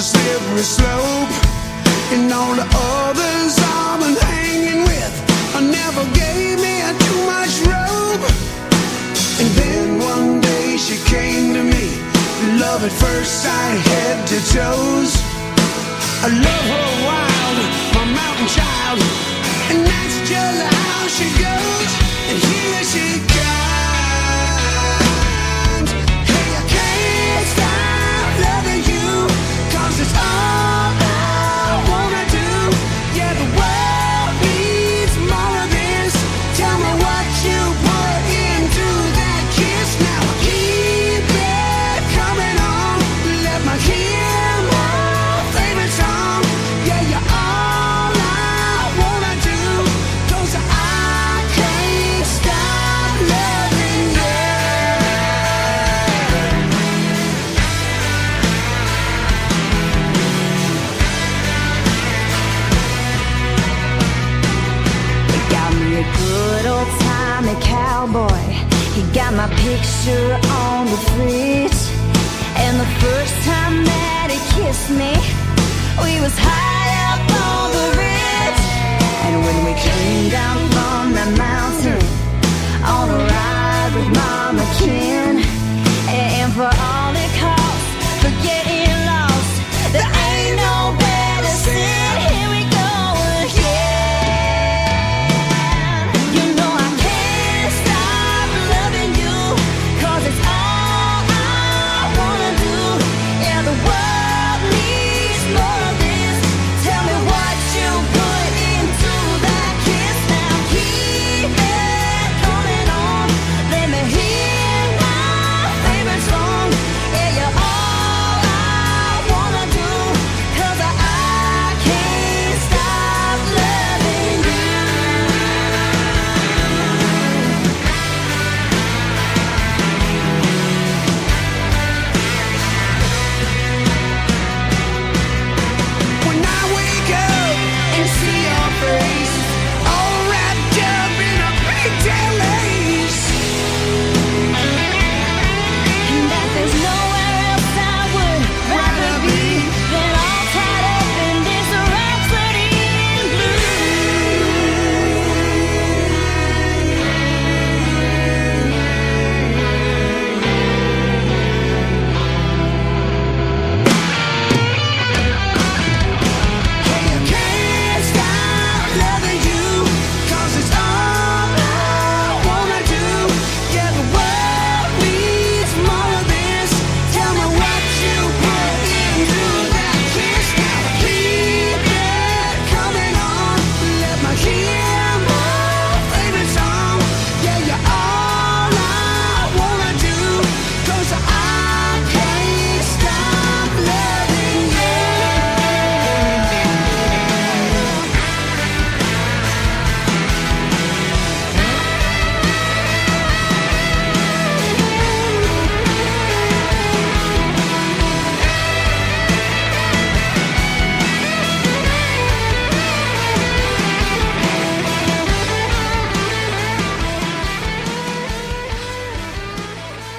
a slippery slope. And all the others I've been hanging with I never gave me a too much rope. And then one day she came to me, love at first sight, head to toes. I love her wild, my mountain child, and that's just how she goes. And here she comes. Cowboy. He got my picture on the fridge. And the first time that he kissed me, we was high